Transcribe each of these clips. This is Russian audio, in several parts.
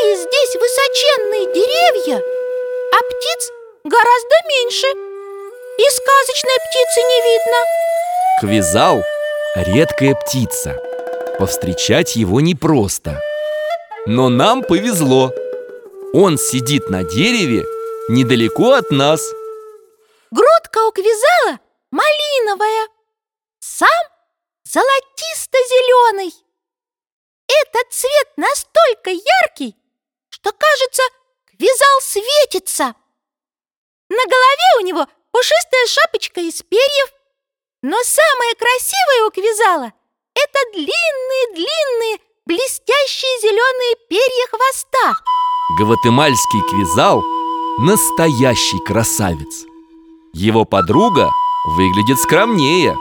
какие здесь высоченные деревья, а птиц гораздо меньше. И сказочной птицы не видно. Квизал – редкая птица. Повстречать его непросто. Но нам повезло. Он сидит на дереве недалеко от нас. Грудка у квизала малиновая, сам золотисто-зеленый. Этот цвет настолько яркий, что, кажется, квизал светится. На голове у него пушистая шапочка из перьев. Но самое красивое у квизала – это длинные-длинные блестящие зеленые перья хвоста. Гватемальский квизал – настоящий красавец. Его подруга выглядит скромнее.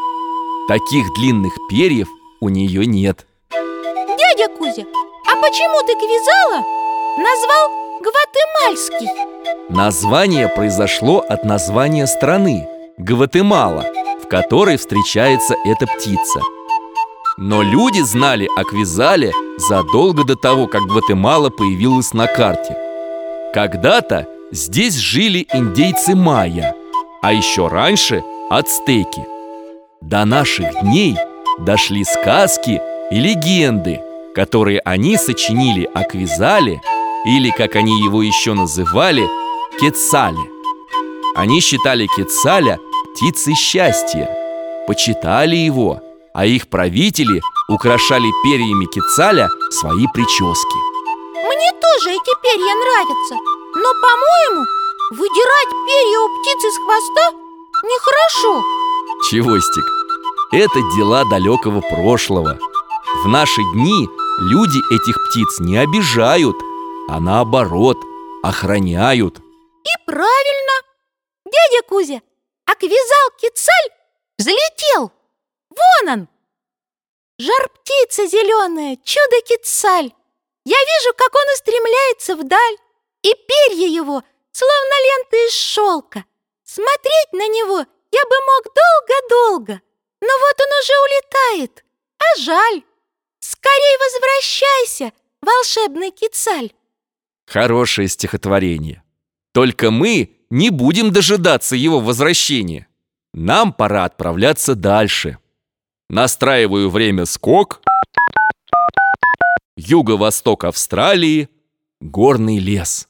Таких длинных перьев у нее нет. Дядя Кузя, а почему ты квизала назвал Гватемальский? Название произошло от названия страны – Гватемала, в которой встречается эта птица. Но люди знали о квизале задолго до того, как Гватемала появилась на карте. Когда-то здесь жили индейцы майя, а еще раньше – ацтеки. До наших дней дошли сказки и легенды, которые они сочинили о Квизале или, как они его еще называли, Кецале. Они считали Кецаля птицей счастья, почитали его, а их правители украшали перьями Кецаля свои прически. Мне тоже эти перья нравятся, но, по-моему, выдирать перья у птицы с хвоста нехорошо. Чевостик, это дела далекого прошлого. В наши дни люди этих птиц не обижают, а наоборот, охраняют. И правильно. Дядя Кузя, а квизал Кицаль взлетел. Вон он. Жар птица зеленая, чудо Кицаль. Я вижу, как он устремляется вдаль, и перья его, словно ленты из шелка. Смотреть на него я бы мог долго-долго, но вот он уже улетает, а жаль. Скорей возвращайся, волшебный Кицаль. Хорошее стихотворение. Только мы не будем дожидаться его возвращения. Нам пора отправляться дальше. Настраиваю время скок. Юго-восток Австралии. Горный лес.